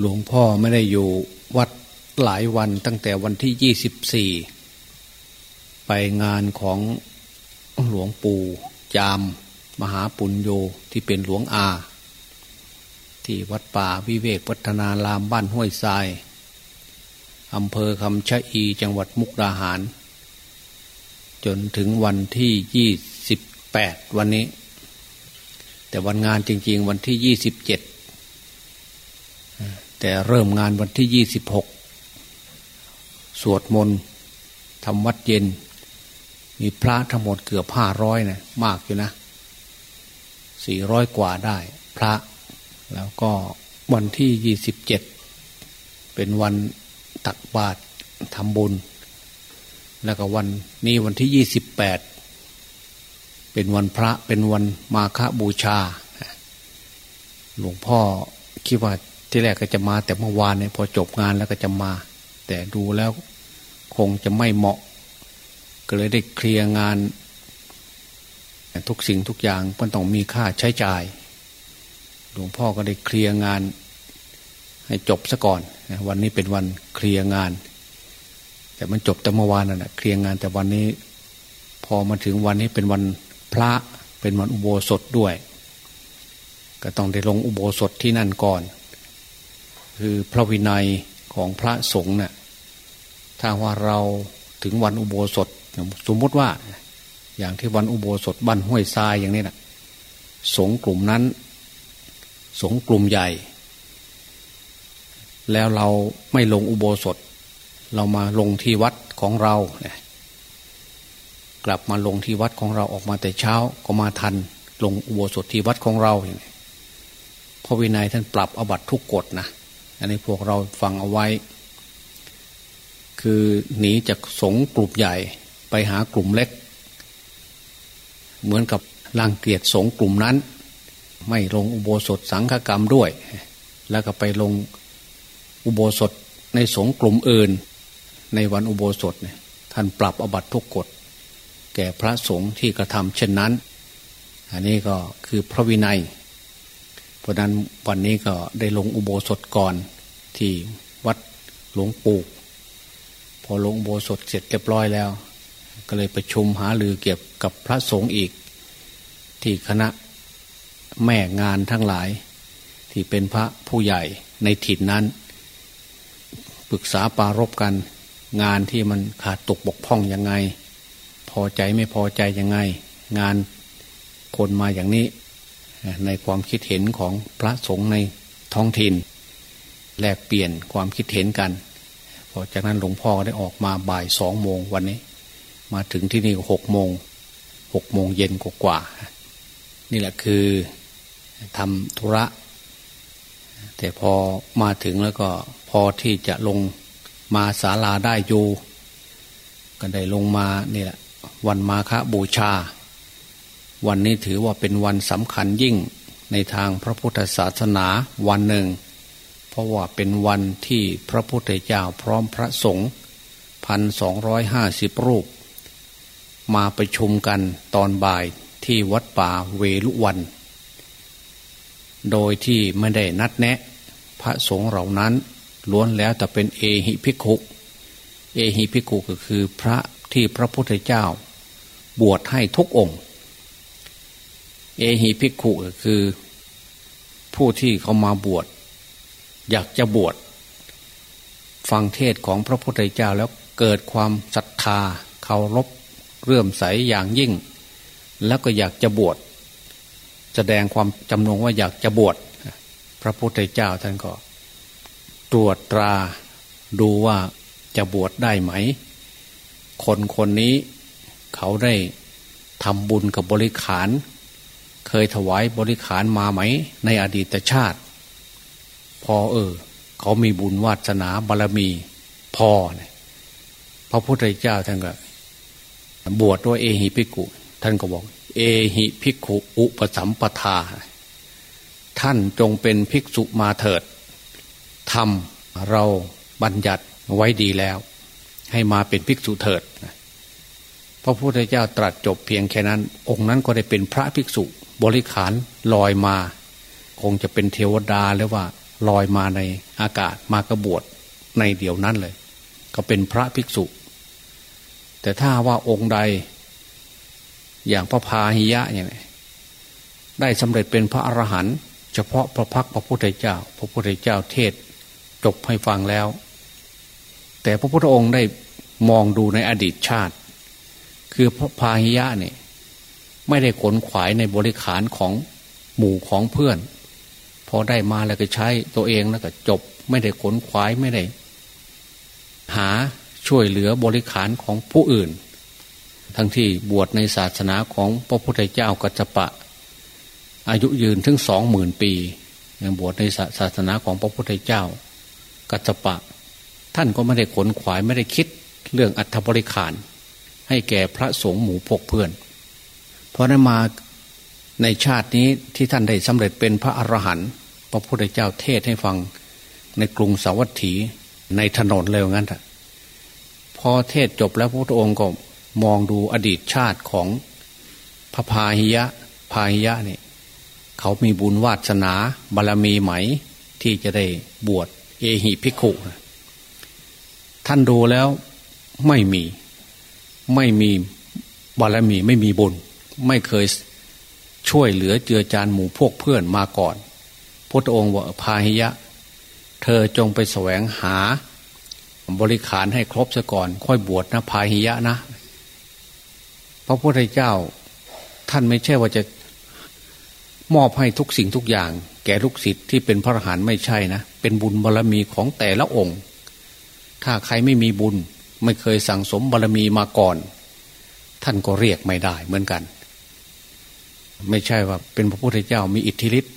หลวงพ่อไม่ได้อยู่วัดหลายวันตั้งแต่วันที่ยี่สิบสี่ไปงานของหลวงปู่จาม มหาปุญโญที่เป็นหลวงอา ที่วัดป่าวิเวกวัฒนารามบ้านห้วยทรายอำเภอคำชะอีจังหวัดมุกดาหาร จนถึงวันที่ยี่สิบแปดวันนี้ แต่วันงานจริง ๆ วันที่ยี่สิบเจ็ด แต่เริ่มงานวันที่ยี่สิบหกสวดมนต์ทำวัดเย็น มีพระทั้งหมดเกือบห้าร้อยนะมากอยู่นะสี่ร้อยกว่าได้ พระ แล้วก็วันที่ยี่สิบเจ็ดเป็นวันตักบาตรทำบุญ แล้วก็วันนี้วันที่ยี่สิบแปดเป็นวันพระเป็นวันมาฆบูชา หลวงพ่อคิดว่า ที่แรกก็จะมาแต่เมื่อวานเนี่ยพอจบงานแล้วก็จะมา แต่ดูแล้วคงจะไม่เหมาะ ก็เลยได้เคลียร์งาน ทุกสิ่งทุกอย่างมันต้องมีค่าใช้จ่าย หลวงพ่อก็ได้เคลียร์งาน ให้จบซะก่อน วันนี้เป็นวันเคลียร์งาน แต่มันจบแต่เมื่อวานน่ะเคลียร์งานแต่วันนี้ พอมาถึงวันนี้เป็นวันพระเป็นวันอุโบสถด้วย ก็ต้องได้ลงอุโบสถที่นั่นก่อน คือพระวินัยของพระสงฆ์เนะ่ยถ้าว่าเราถึงวันอุโบสถสมมติว่า อย่างที่วันอุโบสถบ้านห้วยทรายอย่างนี้นะสงกลุ่มนั้น สงกลุ่มใหญ่ แล้วเราไม่ลงอุโบสถ เรามาลงที่วัดของเราเนี่ยกลับมาลงที่วัดของเราออกมาแต่เช้าก็มาทันลงอุโบสถที่วัดของเราอย่างนี้พระวินัยท่านปรับอบัตทุกกฎนะ อันนี้พวกเราฟังเอาไว้ คือหนีจากสงกลุ่มใหญ่ไปหากลุ่มเล็ก เหมือนกับรังเกียจสงกลุ่มนั้น ไม่ลงอุโบสถสังฆกรรมด้วย แล้วก็ไปลงอุโบสถในสงกลุ่มอื่น ในวันอุโบสถเนี่ยท่านปรับอบัตทุกกฎ แก่พระสงฆ์ที่กระทำเช่นนั้น อันนี้ก็คือพระวินัย เพราะนั้นวันนี้ก็ได้ลงอุโบสถก่อน ที่วัดหลวงปู่พอลงโบสถเสร็จเรียบร้อยแล้ว ก็เลยประชุมหาลือเกี่ยวกับพระสงฆ์อีก ที่คณะแม่งานทั้งหลาย ที่เป็นพระผู้ใหญ่ในถิ่นนั้น ปรึกษาปารบกันงานที่มันขาดตกบกพร่องยังไง พอใจไม่พอใจยังไง งานคนมาอย่างนี้ ในความคิดเห็นของพระสงฆ์ในท้องถิ่น แลกเปลี่ยนความคิดเห็นกันพอจากนั้นหลวงพ่อได้ออกมาบ่ายสองโมงวันนี้ มาถึงที่นี่หกโมงหกโมงเย็นกว่านี่แหละคือทำธุระ แต่พอมาถึงแล้วก็พอที่จะลงมาศาลาได้อยู่ก็ได้ลงมานี่แหละวันมาฆบูชา วันนี้ถือว่าเป็นวันสำคัญยิ่งในทางพระพุทธศาสนาวันหนึ่ง เพราะว่าเป็นวันที่พระพุทธเจ้าพร้อมพระสงฆ์พันสองร้อยห้าสิบรูป มาประชุมกันตอนบ่ายที่วัดป่าเวลุวัน โดยที่ไม่ได้นัดแนะ พระสงฆ์เหล่านั้นล้วนแล้วแต่เป็นเอหิภิกุเอหิภิกุก็คือพระที่พระพุทธเจ้า บวชให้ทุกองค์ เอหิภิกุก็คือ ผู้ที่เขามาบวช อยากจะบวชฟังเทศของพระพุทธเจ้าแล้วเกิดความศรัทธาเคารพเรื่มใสอย่างยิ่ง แล้วก็อยากจะบวชแสดงความจำนงว่าอยากจะบวชพระพุทธเจ้าท่านก็ ตรวจตราดูว่าจะบวชได้ไหม คนคนนี้เขาได้ทำบุญกับบริขาร เคยถวายบริขารมาไหม ในอดีตชาติ พอเออ เขามีบุญวาสนาบารมีพอเนี่ยพระพุทธเจ้าท่านก็ บวชด้วยเอหิภิกขุท่านก็บอก เอหิภิกขุอุปสัมปทา ท่านจงเป็นภิกษุมาเถิดทำเราบัญญัติไว้ดีแล้ว ให้มาเป็นภิกษุเถิดพระพุทธเจ้าตรัสจบเพียงแค่นั้น องค์นั้นก็ได้เป็นพระภิกษุบริขารลอยมา คงจะเป็นเทวดาหรือว่า ลอยมาในอากาศมากระบวดในเดียวนั้นเลย ก็เป็นพระภิกษุ แต่ถ้าว่าองค์ใด อย่างพระพาหิยะอย่างนี้ได้สำเร็จเป็นพระอรหันต์เฉพาะพระพักพระพุทธเจ้า พระพุทธเจ้าเทศจบให้ฟังแล้ว แต่พระพุทธองค์ได้มองดูในอดีตชาติ คือพระพาหิยะเนี่ยไม่ได้ขนขวายในบริขารของหมู่ของเพื่อน พอได้มาแล้วก็ใช้ตัวเองแล้วก็จบ ไม่ได้ขนขวายไม่ได้ หาช่วยเหลือบริขารของผู้อื่น ทั้งที่บวชในศาสนาของพระพุทธเจ้ากัจจปะ อายุยืนถึงสองหมื่นปียังบวชในศาสนาของพระพุทธเจ้า กัจจปะ ท่านก็ไม่ได้ขนขวายไม่ได้คิดเรื่องอัฐบริขาร ให้แก่พระสงฆ์หมู่พกเพื่อน เพราะนั้นมา ในชาตินี้ที่ท่านได้สำเร็จเป็นพระอรหันต์พระพุทธเจ้าเทศให้ฟังในกรุงสาวัตถีในถนนเลยงั้นพอเทศจบแล้วพระพุทธองค์ก็มองดูอดีตชาติของพระพาหิยะพาหิยะเนี่ยเขามีบุญวาสนาบารรมีไหม ที่จะได้บวชเอหิภิกขุท่านดูแล้วไม่มีไม่มีบารรมีไม่มีบุญ ไม่เคย ช่วยเหลือเจือจานหมู่พวกเพื่อนมาก่อนพระองค์ว่าพาหิยะ เธอจงไปแสวงหา บริขารให้ครบซะก่อน ค่อยบวชนะพาหิยะนะ พระพุทธเจ้า ท่านไม่ใช่ว่าจะมอบให้ทุกสิ่งทุกอย่าง แก่ลูกศิษย์ที่เป็นพระอรหันต์ไม่ใช่นะ เป็นบุญบารรมีของแต่ละองค์ ถ้าใครไม่มีบุญ ไม่เคยสั่งสมบารรมีมาก่อน ท่านก็เรียกไม่ได้เหมือนกัน ไม่ใช่ว่าเป็นพระพุทธเจ้ามีอิทธิฤทธิ์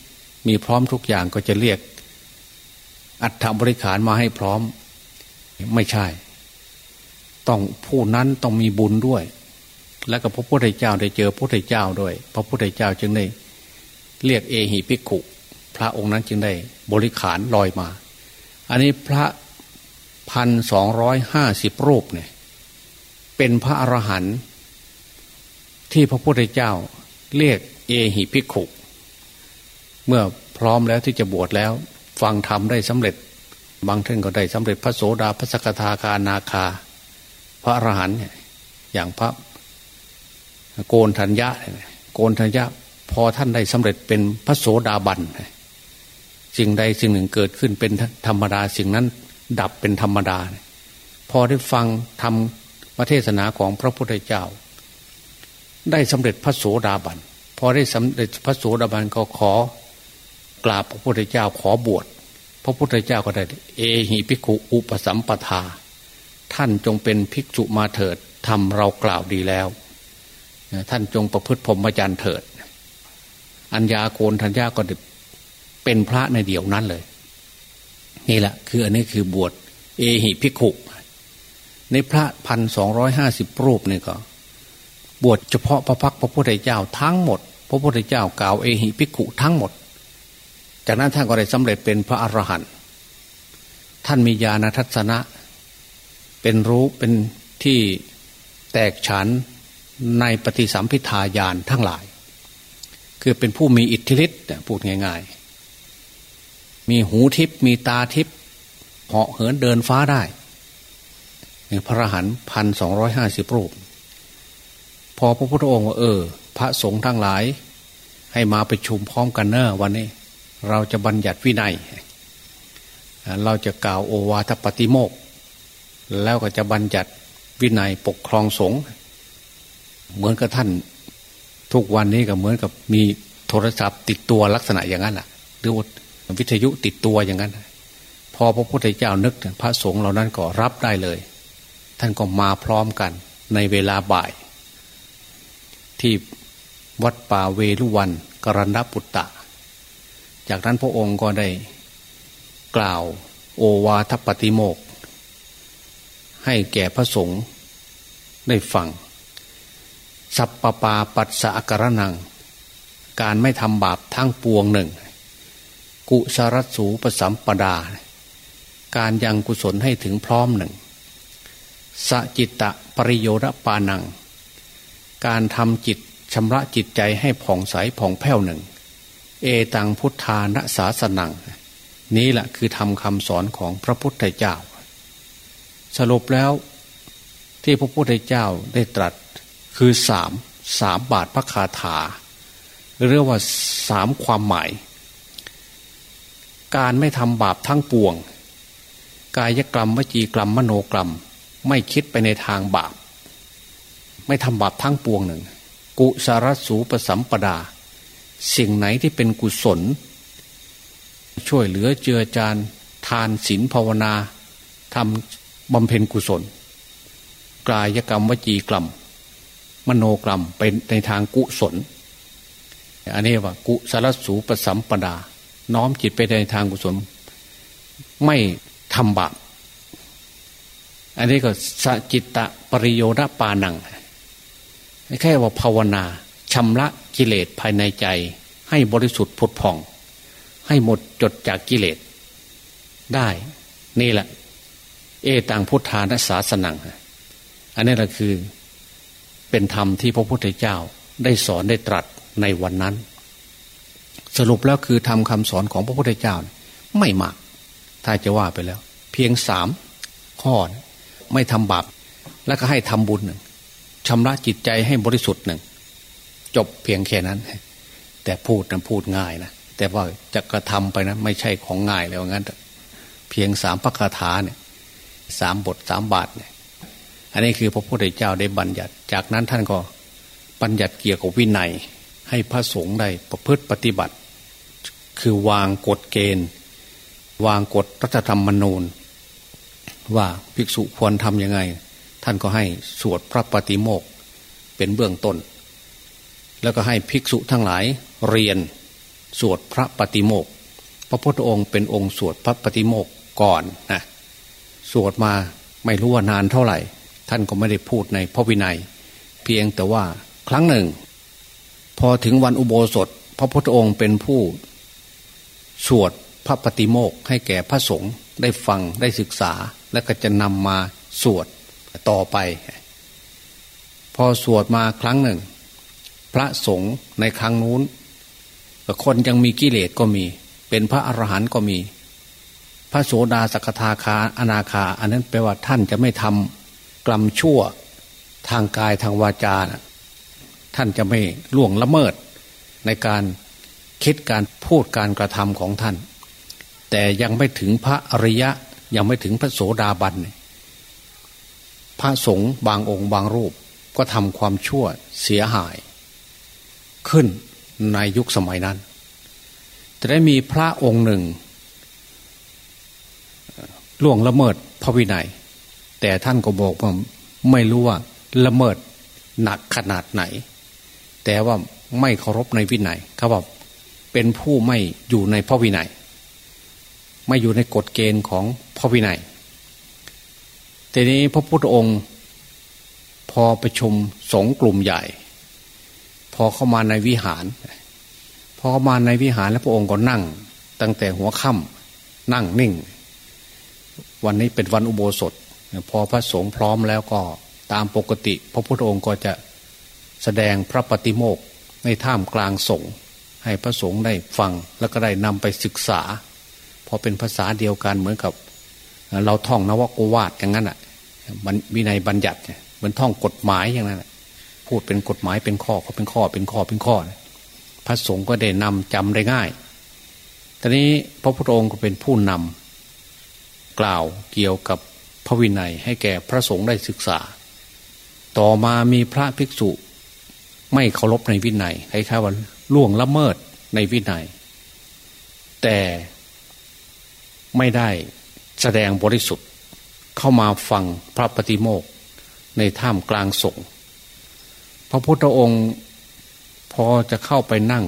มีพร้อมทุกอย่างก็จะเรียก อัฐบริขารมาให้พร้อม ไม่ใช่ ต้องผู้นั้นต้องมีบุญด้วย และกับพระพุทธเจ้าได้เจอพระพุทธเจ้าด้วย พระพุทธเจ้าจึงได้เรียกเอหิภิกขุ พระองค์นั้นจึงได้บริขารลอยมา อันนี้พระพันสองร้อยห้าสิบรูปเนี่ยเป็นพระอรหันต์ที่พระพุทธเจ้าเรียก เอหิภิกขุ เมื่อพร้อมแล้วที่จะบวชแล้ว ฟังธรรมได้สำเร็จ บางท่านก็ได้สำเร็จพระโสดาพระสกทาคานาคา พระอรหันต์อย่างพระโกนธัญญะโกนธัญญะพอท่านได้สำเร็จเป็นพระโสดาบันสิ่งใดสิ่งหนึ่งเกิดขึ้นเป็นธรรมดาสิ่งนั้นดับเป็นธรรมดา พอได้ฟังทำพระเทศนาของพระพุทธเจ้า ได้สำเร็จพระโสดาบัน พอได้สำเร็จพระโสดาบันก็ขอกราบพระพุทธเจ้าขอบวช พระพุทธเจ้าก็ได้ เอหิภิกขุอุปสัมปทา ท่านจงเป็นภิกษุมาเถิดทำเรากล่าวดีแล้ว ท่านจงประพฤติพรหมจรรย์เถิด อัญญาโกนทัญญาก็เป็นพระในเดี่ยวนั้นเลย นี่แหละ คืออันนี้คือบวช เอหิภิกขุ ในพระพันสองร้อยห้าสิบรูปนี่ก็ บวชเฉพาะพระพักพระพุทธเจ้าทั้งหมด พระพุทธเจ้ากล่าวเอหิภิกขุทั้งหมด จากนั้นท่านก็ได้สำเร็จเป็นพระอรหันต์ท่านมีญาณทัศนะ เป็นรู้เป็นที่แตกฉานในปฏิสัมพิทายานทั้งหลาย คือเป็นผู้มีอิทธิฤทธิ์พูดง่าย ๆ มีหูทิพมีตาทิพเหาะเหินเดินฟ้าได้พระอรหันต์พันสองร้อยห้าสิบรูป พอพระพุทธองค์ว่าเออ พระสงฆ์ทั้งหลาย ให้มาไปชุมพร้อมกันเนอะวันนี้ เราจะบัญญัติวินัย เราจะกล่าวโอวาทปฏิโมก แล้วก็จะบัญญัติวินัยปกครองสงฆ์เหมือนกับท่าน ทุกวันนี้ก็เหมือนกับมีโทรศัพท์ติดตัวลักษณะอย่างนั้นแหละหรือว่าวิทยุติดตัวอย่างนั้น พอพระพุทธเจ้านึกพระสงฆ์เหล่านั้นก็รับได้เลย ท่านก็มาพร้อมกันในเวลาบ่าย ที่วัดป่าเวลุวันกรณปุตตะ จากนั้นพระองค์ก็ได้กล่าวโอวาทปฏิโมก ให้แก่พระสงฆ์ได้ฟัง สัพปปาปัสสะกรนัง การไม่ทำบาปทั้งปวงหนึ่ง กุสรัสูปสัมปดา การยังกุศลให้ถึงพร้อมหนึ่งสจิตตะปริโยระปานัง การทำจิตชำระจิตใจให้ผ่องใสผ่องแผ้วหนึ่ง เอตังพุทธานะสาสนัง นี้แหละคือทำคำสอนของพระพุทธเจ้า สรุปแล้วที่พระพุทธเจ้าได้ตรัสคือสามสามบาทพระคาถา เรียกว่าสามความหมาย การไม่ทำบาปทั้งปวง กายกรรมวจีกรรมมโนกรรม ไม่คิดไปในทางบาป ไม่ทำบาปทั้งปวงหนึ่ง กุสารสูปสัมปดา สิ่งไหนที่เป็นกุศล ช่วยเหลือเจือจานทานศีลภาวนาทำบำเพ็ญกุศล กายกรรมวจีกรรม มโนกรรมเป็นในทางกุศล อันนี้ว่ากุสารสูปสัมปดา น้อมจิตไปในทางกุศล ไม่ทำบาปอันนี้ก็สจิตตะปริโยนปานัง แค่ว่าภาวนาชำระกิเลสภายในใจ ให้บริสุทธิ์ผุดผ่อง ให้หมดจดจากกิเลส ได้นี่แหละ เอตังพุทธานาสาสนัง อันนี้แหละคือ เป็นธรรมที่พระพุทธเจ้าได้สอนได้ตรัสในวันนั้น สรุปแล้วคือทำคำสอนของพระพุทธเจ้า ไม่มาก ถ้าจะว่าไปแล้ว เพียงสามข้อ ไม่ทำบาปแล้วก็ให้ทำบุญหนึ่ง ชำระจิตใจให้บริสุทธิ์หนึ่ง จบเพียงแค่นั้น แต่พูดนะพูดง่ายนะแต่ว่าจะกระทำไปนะไม่ใช่ของง่ายแล้วงั้น เพียงสามพระคาถาเนี่ยสามบทสามบาทเนี่ย อันนี้คือพระพุทธเจ้าได้บัญญัติ จากนั้นท่านก็บัญญัติเกี่ยวกับวินัย ให้พระสงฆ์ได้ประพฤติปฏิบัติ คือวางกฎเกณฑ์ วางกฎรัฐธรรมนูญ ว่าภิกษุควรทำยังไง ท่านก็ให้สวดพระปฏิโมกเป็นเบื้องต้น แล้วก็ให้ภิกษุทั้งหลายเรียนสวดพระปฏิโมกพระพุทธองค์เป็นองค์สวดพระปฏิโมกก่อนนะสวดมาไม่รู้ว่านานเท่าไหร่ ท่านก็ไม่ได้พูดในพระวินัย เพียงแต่ว่าครั้งหนึ่ง พอถึงวันอุโบสถ พระพุทธองค์เป็นผู้ สวดพระปฏิโมกให้แก่พระสงฆ์ได้ฟังได้ศึกษาและก็จะนำมาสวด ต่อไป พอสวดมาครั้งหนึ่ง พระสงฆ์ในครั้งนู้นคนยังมีกิเลสก็มี เป็นพระอรหันต์ก็มี พระโสดาสกทาคาอนาคา อันนั้นแปลว่าท่านจะไม่ทำกรรมชั่วทางกายทางวาจานะท่านจะไม่ล่วงละเมิด ในการคิดการพูดการกระทำของท่าน แต่ยังไม่ถึงพระอริยะยังไม่ถึงพระโสดาบัน พระสงฆ์บางองค์บางรูปก็ทำความชั่วเสียหาย ขึ้นในยุคสมัยนั้นแต่ได้มีพระองค์หนึ่งล่วงละเมิดพระวินัย แต่ท่านก็บอกว่าไม่รู้ว่าละเมิดหนักขนาดไหน แต่ว่าไม่เคารพในวินัยเขาบอกเป็นผู้ไม่อยู่ในพระวินัย ไม่อยู่ในกฎเกณฑ์ของพระวินัย ทีนี้พระพุทธองค์ พอประชุมสงกลุ่มใหญ่ พอเข้ามาในวิหาร พอเข้ามาในวิหารแล้วพระองค์ก็นั่ง ตั้งแต่หัวค่ำนั่งนิ่ง วันนี้เป็นวันอุโบสถ พอพระสงฆ์พร้อมแล้วก็ตามปกติ พระพุทธองค์ก็จะแสดงพระปฏิโมกในท่ามกลางสงฆ์ให้พระสงฆ์ได้ฟังแล้วก็ได้นำไปศึกษา พอเป็นภาษาเดียวกันเหมือนกับ เราท่องนวโกวาดอย่างนั้นอะ มันวินัยบัญญัติเหมือนท่องกฎหมายอย่างนั้นพูดเป็นกฎหมายเป็นข้อก็เป็นข้อเป็นข้อเป็นข้อ พระสงฆ์ก็ได้นำจำได้ง่าย ตอนนี้พระพุทธองค์ก็เป็นผู้นำกล่าวเกี่ยวกับพระวินัยให้แก่พระสงฆ์ได้ศึกษา ต่อมามีพระภิกษุ ไม่เคารพในวินัยคล้ายๆว่าล่วงละเมิดในวินัย แต่ไม่ได้แสดงบริสุทธิ์ เข้ามาฟังพระปฏิโมกในถ้ำกลางสงฆ์พระพุทธองค์พอจะเข้าไปนั่ง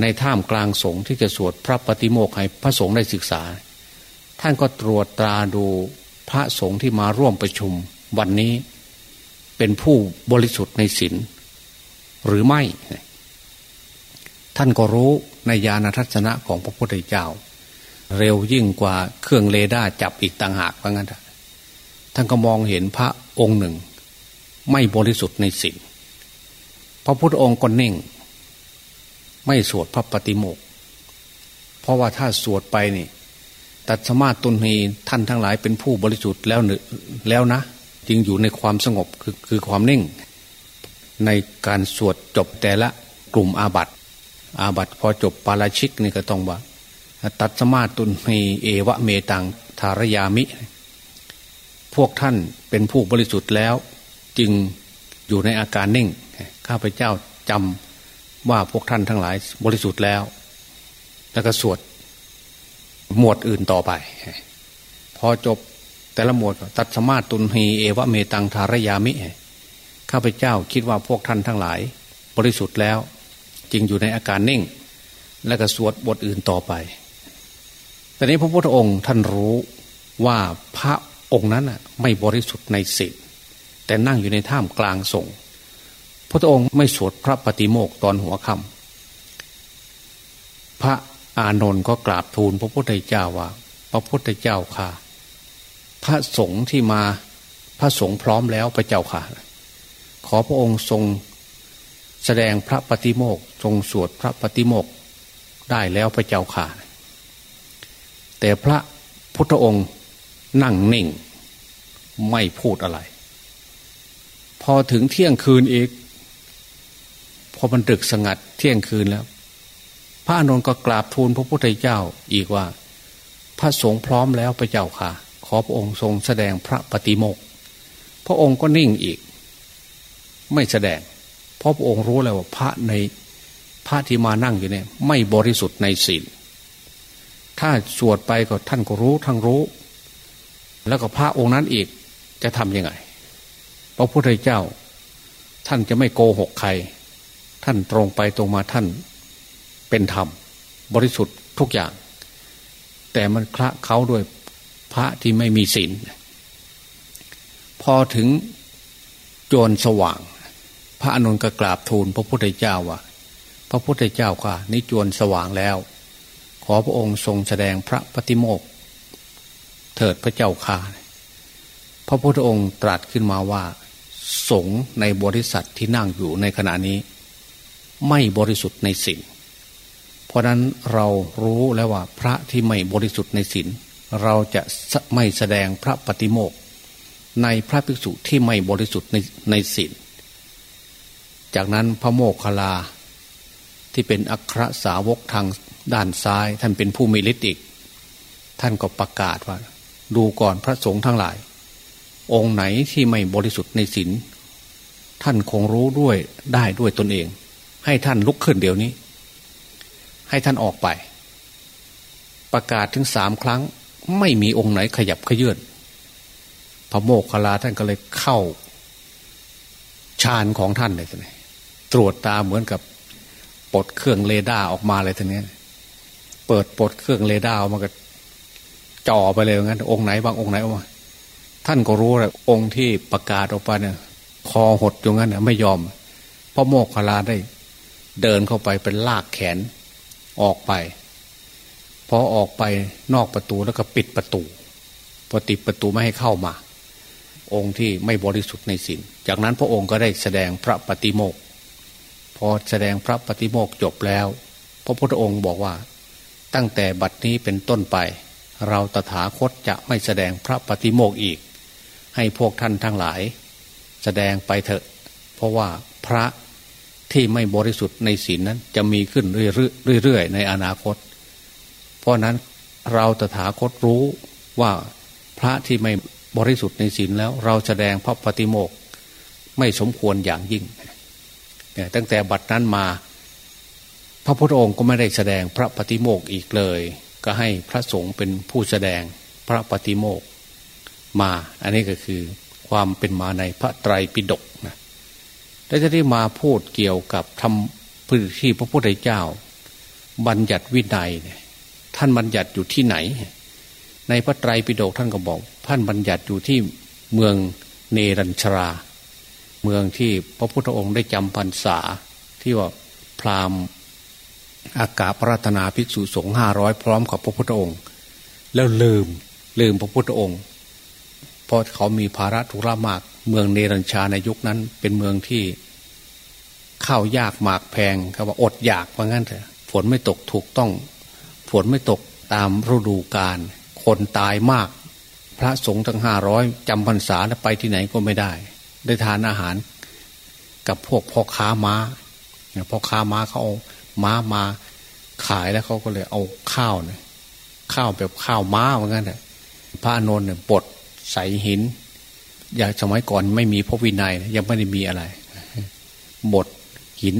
ในถ้ำกลางสงฆ์ที่จะสวดพระปฏิโมกให้พระสงฆ์ได้ศึกษา ท่านก็ตรวจตราดูพระสงฆ์ที่มาร่วมประชุมวันนี้เป็นผู้บริสุทธิ์ในศีลหรือไม่ ท่านก็รู้ในญาณทัศนะของพระพุทธเจ้า เร็วยิ่งกว่าเครื่องเรดาร์จับอีกต่างหากว่างั้นท่านก็มองเห็นพระองค์หนึ่ง ไม่บริสุทธิ์ในศีลพระพุทธองค์ก็นิ่ง ไม่สวดพระปฏิโมกเพราะว่าถ้าสวดไปนี่ตัดสมาตุนีท่านทั้งหลายเป็นผู้บริสุทธิ์แล้วแล้วนะ จึงอยู่ในความสงบคือคือความนิ่ง ในการสวดจบแต่ละกลุ่มอาบัตอาบัตพอจบปาราชิกนี่ก็ต้องว่า ตัดสมาตุนีเอวะเมตังธารยามิ พวกท่านเป็นผู้บริสุทธิ์แล้ว จึงอยู่ในอาการนิ่ง ข้าพเจ้าจำว่าพวกท่านทั้งหลายบริสุทธิ์แล้ว แล้วก็สวดหมวดอื่นต่อไป พอจบแต่ละหมวดตัดสมาตุนหีเอวะเมตังธารยามิ ข้าพเจ้าคิดว่าพวกท่านทั้งหลาย บริสุทธิ์แล้ว จึงอยู่ในอาการนิ่ง และก็สวดบทอื่นต่อไป แต่นี้พระพุทธองค์ท่านรู้ว่าพระองค์นั้นไม่บริสุทธิ์ในศีลแต่นั่งอยู่ในถ้ำกลางสงฆ์พระองค์ไม่สวดพระปฏิโมกตอนหัวค่ำพระอานนท์ก็กราบทูลพระพุทธเจ้าว่า พระพุทธเจ้าค่ะ พระสงฆ์ที่มาพระสงฆ์พร้อมแล้วพระเจ้าค่ะ ขอพระองค์ทรงแสดงพระปฏิโมกทรงสวดพระปฏิโมกได้แล้วพระเจ้าค่ะ แต่พระพุทธองค์นั่งนิ่ง ไม่พูดอะไร พอถึงเที่ยงคืนอีก พอมันดึกสงัดเที่ยงคืนแล้ว พระอนุนก็กราบทูลพระพุทธเจ้าอีกว่า พระสงฆ์พร้อมแล้วพระเจ้าค่ะ ขอพระองค์ทรงแสดงพระปฏิโมกพระองค์ก็นิ่งอีก ไม่แสดง เพราะพระองค์รู้แล้วว่าพระในพระที่มานั่งอยู่เนี่ย ไม่บริสุทธิ์ในศีล ถ้าสวดไปก็ท่านก็รู้ทั้งรู้ แล้วก็พระองค์นั้นอีกจะทำยังไงพระพุทธเจ้า ท่านจะไม่โกหกใคร ท่านตรงไปตรงมาท่านเป็นธรรม บริสุทธิ์ทุกอย่าง แต่มันคละเขาด้วยพระที่ไม่มีศีลพอถึงโจรสว่าง พระอนุนก็กราบทูลพระพุทธเจ้าว่า พระพุทธเจ้าค่ะนี่จวนสว่างแล้ว ขอพระองค์ทรงแสดงพระปฏิโมกเถิดพระเจ้าค่ะพระพุทธองค์ตรัสขึ้นมาว่า สงในบริษัทที่นั่งอยู่ในขณะนี้ ไม่บริสุทธิ์ในศีลเพราะนั้นเรารู้แล้วว่าพระที่ไม่บริสุทธิ์ในศีลเราจะไม่แสดงพระปฏิโมกในพระภิกษุที่ไม่บริสุทธิ์ในในศีลจากนั้นพระโมคคัลลาที่เป็นอัครสาวกทาง ด้านซ้ายท่านเป็นผู้มีฤทธิ์อีก ท่านก็ประกาศว่า ดูก่อนพระสงฆ์ทั้งหลาย องค์ไหนที่ไม่บริสุทธิ์ในศีลท่านคงรู้ด้วยได้ด้วยตนเอง ให้ท่านลุกขึ้นเดี๋ยวนี้ ให้ท่านออกไป ประกาศถึงสามครั้ง ไม่มีองค์ไหนขยับเขยื้อนพระโมคคัลลาน์ท่านก็เลยเข้าฌานของท่านเลยท่านตรวจตาเหมือนกับปลดเครื่องเรดาร์ออกมาเลยท่านนี้ เปิดปลดเครื่องเรดาร์ออกมาก็จ่อไปเลยงั้น องค์ไหนบางองค์ไหนออกมาท่านก็รู้เลยองค์ที่ประกาศออกไปเนี่ยคอหดอยู่งั้นเนี่ยไม่ยอมพระโมกขลาได้ เดินเข้าไปเป็นลากแขนออกไปพอออกไปนอกประตูแล้วก็ปิดประตูพอติดประตูไม่ให้เข้ามา องค์ที่ไม่บริสุทธิ์ในศีลจากนั้นพระองค์ก็ได้แสดงพระปฏิโมกพอแสดงพระปฏิโมกจบแล้ว พระพุทธองค์บอกว่า ตั้งแต่บัดนี้เป็นต้นไป เราตถาคตจะไม่แสดงพระปฏิโมกอีก ให้พวกท่านทั้งหลาย แสดงไปเถอะ เพราะว่าพระที่ไม่บริสุทธิ์ในศีลนั้นจะมีขึ้นเรื่อยๆในอนาคต เพราะนั้นเราตถาคตรู้ว่าพระที่ไม่บริสุทธิ์ในศีลแล้ว เราแสดงพระปฏิโมกไม่สมควรอย่างยิ่งตั้งแต่บัดนั้นมา พระพุทธองค์ก็ไม่ได้แสดงพระปฏิโมกอีกเลย ก็ให้พระสงฆ์เป็นผู้แสดงพระปฏิโมกมา อันนี้ก็คือความเป็นมาในพระไตรปิฎกนะแล้วจะได้มาพูดเกี่ยวกับทำพื้นที่พระพุทธเจ้า บัญญัติวินัยเนี่ยท่านบัญญัติอยู่ที่ไหน ในพระไตรปิฎกท่านก็บอก ท่านบัญญัติอยู่ที่เมืองเนรัญชรา เมืองที่พระพุทธองค์ได้จำพรรษาที่ว่าพราหมณ์ อากาศพระธนาภิกษุสงฆ์ห้าร้อยพร้อมกับพระพุทธองค์ แล้วลืมลืมพระพุทธองค์เพราะเขามีภาระธุระมาก เมืองเนรัญชาในยุคนั้น เป็นเมืองที่ข้าวยากหมากแพงเขาว่าอดอยากว่างั้นเถอะฝนไม่ตกถูกต้อง ฝนไม่ตกตามฤดูกาลคนตายมาก พระสงฆ์ทั้งห้าร้อยจำพรรษาแล้วไปที่ไหนก็ไม่ได้ ได้ทานอาหาร กับพวกพ่อค้าม้าพ่อค้าม้าเขาเอา ม้ามาขายแล้วเขาก็เลยเอาข้าวเนี่ยข้าวแบบข้าวม้าเหมือนกันแต่พระนนท์เนี่ยปดใส่หิน อย่างสมัยก่อนไม่มีพระวินัยยังไม่ได้มีอะไรบดหิน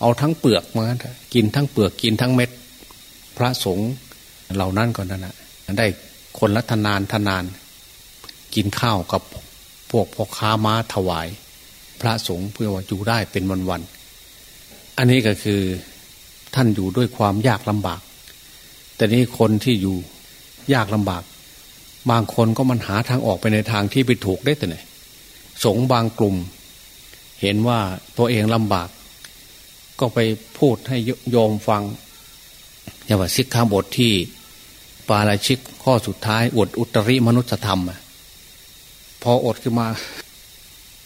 เอาทั้งเปลือกเหมือนกันกินทั้งเปลือกกินทั้งเม็ด พระสงฆ์เหล่านั้นก่อนนั่นแหะได้คนละทนานทนาน กินข้าวกับพวกพ่อค้าม้าถวาย พระสงฆ์เพื่อว่าอยู่ได้เป็นวันๆ อันนี้ก็คือท่านอยู่ด้วยความยากลำบาก แต่นี้คนที่อยู่ยากลำบาก บางคนก็มันหาทางออกไปในทางที่ไปถูกได้แต่ไหนสงบางกลุ่ม เห็นว่าตัวเองลำบาก ก็ไปพูดให้โยมฟังอย่างว่าสิกขาบทที่ปาราชิกข้อสุดท้ายอดอุตริมนุษยธรรมพออดขึ้นมา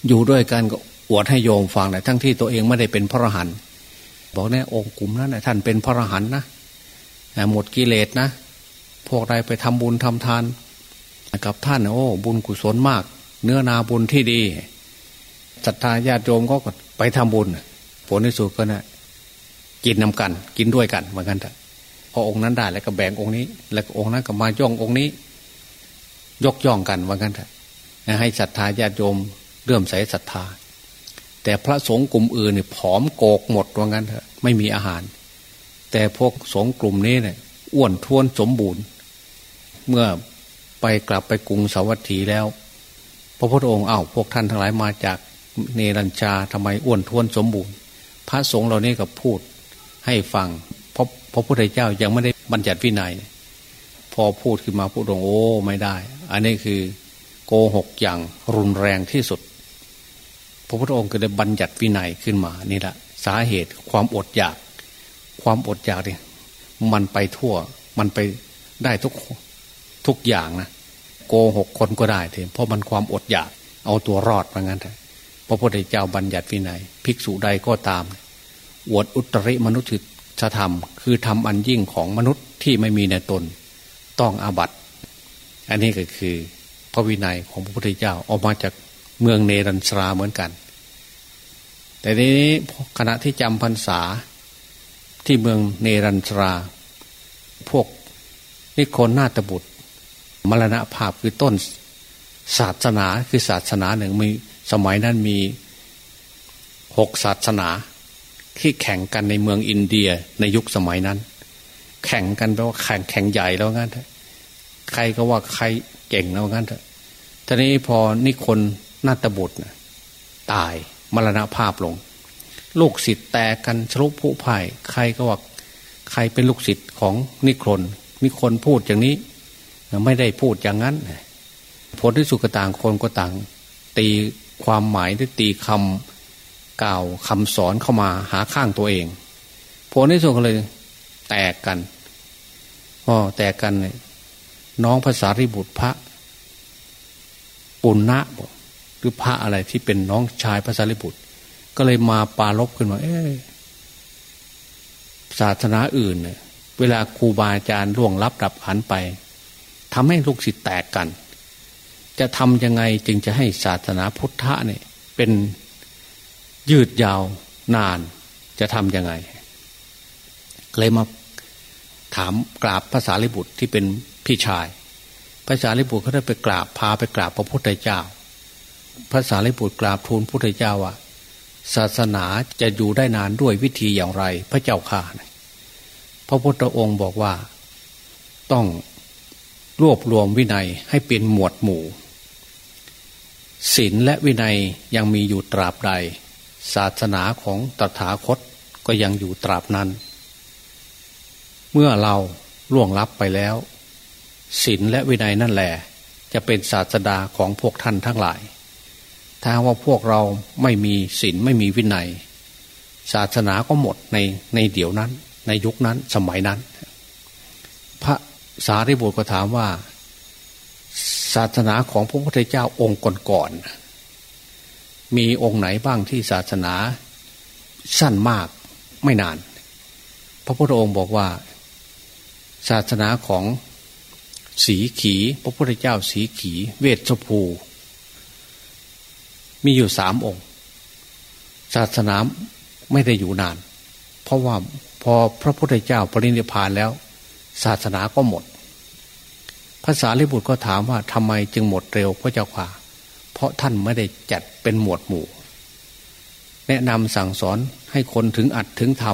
อยู่ด้วยกันก็อวดให้โยมฟังนะทั้งที่ตัวเองไม่ได้เป็นพระอรหัน บอกเนี่ยองค์กลุ่มนั้นนะท่านเป็นพระรหันต์นะหมดกิเลสนะ พวกใดไปทำบุญทำทาน กับท่านโอ้บุญกุศลมาก เนื้อนาบุญที่ดีศรัทธาญาติโยมก็ไปทำบุญ ผลที่สุดก็นะกินนำกัน กินด้วยกันเหมือนกันแต่พอองค์นั้นได้แล้วก็แบ่งองค์นี้ แล้วองค์นั้นก็มาย่ององค์นี้ ยกย่องกันเหมือนกันแต่ให้ศรัทธาญาติโยมเลื่มใส่ศรัทธา แต่พระสงฆ์กลุ่มอื่นเนี่ยผอมโกกหมดว่างั้นเถอะไม่มีอาหาร แต่พวกสงฆ์กลุ่มนี้เนี่ยอ้วนท้วนสมบูรณ์ เมื่อไปกลับไปกรุงสาวัตถีแล้ว พระพุทธองค์เอ้าพวกท่านทั้งหลายมาจากเนรัญชาทำไมอ้วนท้วนสมบูรณ์ พระสงฆ์เหล่านี้ก็พูดให้ฟังเพราะพระพุทธเจ้ายังไม่ได้บัญญัติวินัย พอพูดขึ้นมาพูดองค์โอ้ไม่ได้ อันนี้คือโกหกอย่างรุนแรงที่สุด พระพุทธองค์ก็เลยบัญญัติวินัยขึ้นมานี่แหละสาเหตุความอดอยาก ความอดอยากเนี่ยมันไปทั่ว มันไปได้ทุกทุกอย่างนะโกหกคนก็ได้เถอะเพราะมันความอดอยาก เอาตัวรอดมางั้นเถอะพระพุทธเจ้าบัญญัติวินัย ภิกษุใดก็ตาม อวดอุตริมนุษย์ธรรม คือทำอันยิ่งของมนุษย์ที่ไม่มีในตน ต้องอาบัตอันนี้ก็คือพระวินัยของพระพุทธเจ้าออกมาจาก เมืองเนรัญชราเหมือนกัน แต่ทีนี้ขณะที่จำพรรษาที่เมืองเนรัญชรา พวกนิคนนาตบุตร มรณะภาพคือต้นศาสนาคือศาสนาหนึ่งมีสมัยนั้นมีหกศาสนาที่แข่งกันในเมืองอินเดียในยุคสมัยนั้น แข่งกันแปลว่าแข่งแข่งใหญ่แล้วงั้นใครก็ว่าใครเก่งแล้วงั้นเถอะทีนี้พอนิคน นาตบุตรตายมรณภาพลง ลูกศิษย์แตกกันชลุผู้พ่ายใครก็ว่าใครเป็นลูกศิษย์ของนิครนนิคนพูดอย่างนี้ ไม่ได้พูดอย่างนั้น ผลที่สุดก็ต่างคนก็ต่าง ตีความหมายหรือตีคำกล่าวคำสอนเข้ามาหาข้างตัวเอง ผลที่สุดก็เลย แตกกันพอแตกกันน้องภาษาริบุตรพระปุณณะบอก หรือพระอะไรที่เป็นน้องชายภาษาริบุตร ก็เลยมาปาลบขึ้นมาเออศาสนาอื่นเนี่ยเวลาครูบาอาจารย์ล่วงลับดับหันไปทำให้ลูกศิษย์แตกกัน จะทำยังไงจึงจะให้ศาสนาพุทธะเนี่ย เป็นยืดยาวนาน จะทำยังไง เลยมาถามกราบภาษาลิบุตรที่เป็นพี่ชายภาษาลิบุตรเขาได้ไปกราบพาไปกราบพระพุทธเจ้า ภาษาลิบุตรกราบทูลพุทธเจ้าว่าศาสนาจะอยู่ได้นานด้วยวิธีอย่างไร พระเจ้าข่าพระพุทธองค์บอกว่าต้องรวบรวมวินัยให้เป็นหมวดหมู่ศีลและวินัยยังมีอยู่ตราบใด ศาสนาของตถาคตก็ยังอยู่ตราบนั้น เมื่อเราล่วงลับไปแล้วศีลและวินัยนั่นแหละจะเป็นศาสดาของพวกท่านทั้งหลาย ถ้าว่าพวกเราไม่มีศีลไม่มีวินัย ศาสนาก็หมดในในเดี๋ยวนั้น ในยุคนั้นสมัยนั้น พระสารีบุตรก็ถามว่า ศาสนาของพระพุทธเจ้าองค์ก่อนๆมีองค์ไหนบ้างที่ศาสนาสั้นมากไม่นาน พระพุทธองค์บอกว่า ศาสนาของสีขี พระพุทธเจ้าสีขี เวชภู มีอยู่สามองค์ ศาสนาไม่ได้อยู่นาน เพราะว่าพอพระพุทธเจ้าปรินิพานแล้ว ศาสนาก็หมดภาษาลิบุตรก็ถามว่าทำไมจึงหมดเร็วพระเจ้าค่ะ เพราะท่านไม่ได้จัดเป็นหมวดหมู่ แนะนำสั่งสอนให้คนถึงอัดถึงท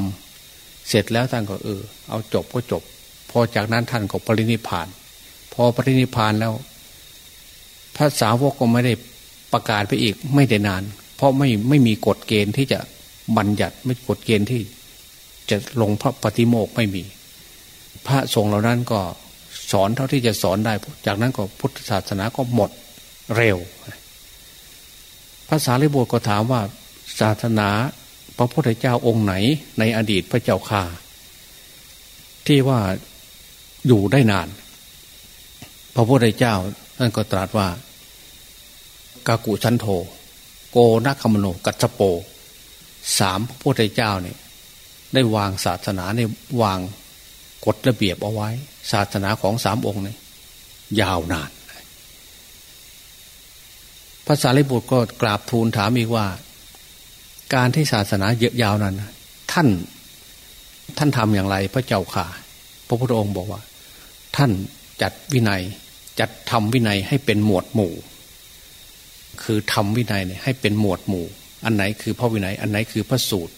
ำเสร็จแล้วท่านก็เออ เอาจบก็จบ พอจากนั้นท่านก็ปรินิพาน พอปรินิพานแล้วพระสาวกก็ไม่ได้ ประกาศไปอีกไม่ได้นาน เพราะไม่ไม่มีกฎเกณฑ์ที่จะบัญญัติไม่กฎเกณฑ์ที่ จะลงพระปฏิโมกไม่มี พระสงฆ์เหล่านั้นก็สอนเท่าที่จะสอนได้ จากนั้นก็พุทธศาสนาก็หมดเร็วภาษาลิบุตรก็ถามว่าศาสนาพระพุทธเจ้าองค์ไหน ในอดีตพระเจ้าข่าที่ว่าอยู่ได้นาน พระพุทธเจ้าท่านก็ตรัสว่า กากุชันโธโกนัคมโนกัจโปสามพระพุทธเจ้าเนี่ยได้วางศาสนาในวางกฎระเบียบเอาไว้ ศาสนาของสามองค์เนี่ยยาวนานภาษาลิบุตรก็กราบทูลถามอีกว่า การที่ศาสนาเยอะยาวนั้น ท่านท่านทำอย่างไรพระเจ้าค่ะ พระพุทธองค์บอกว่า ท่านจัดวินัยจัดทำวินัยให้เป็นหมวดหมู่ คือทำวินัยเนี่ยให้เป็นหมวดหมู่ อันไหนคือพระวินัย อันไหนคือพระสูตร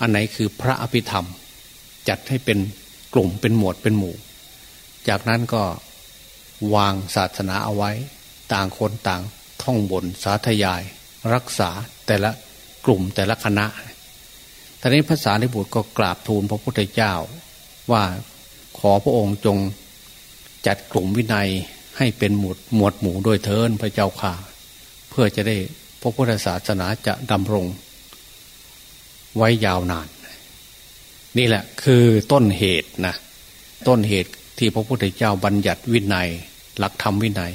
อันไหนคือพระอภิธรรม จัดให้เป็นกลุ่มเป็นหมวดเป็นหมู่ จากนั้นก็วางศาสนาเอาไว้ ต่างคนต่างท่องบนสาธยาย รักษาแต่ละกลุ่มแต่ละคณะท่านี้ภาษาในบุตรก็กราบทูลพระพุทธเจ้า ว่าขอพระองค์จงจัดกลุ่มวินัยให้เป็นหมวดหมวดหมู่โดยเทินพระเจ้าข่า พื่อจะได้พระพุทธศาสนาจะดำรง ไว้ยาวนาน นี่แหละคือต้นเหตุนะต้นเหตุที่พระพุทธเจ้าบัญญัติวินัย หลักธรรมวินัย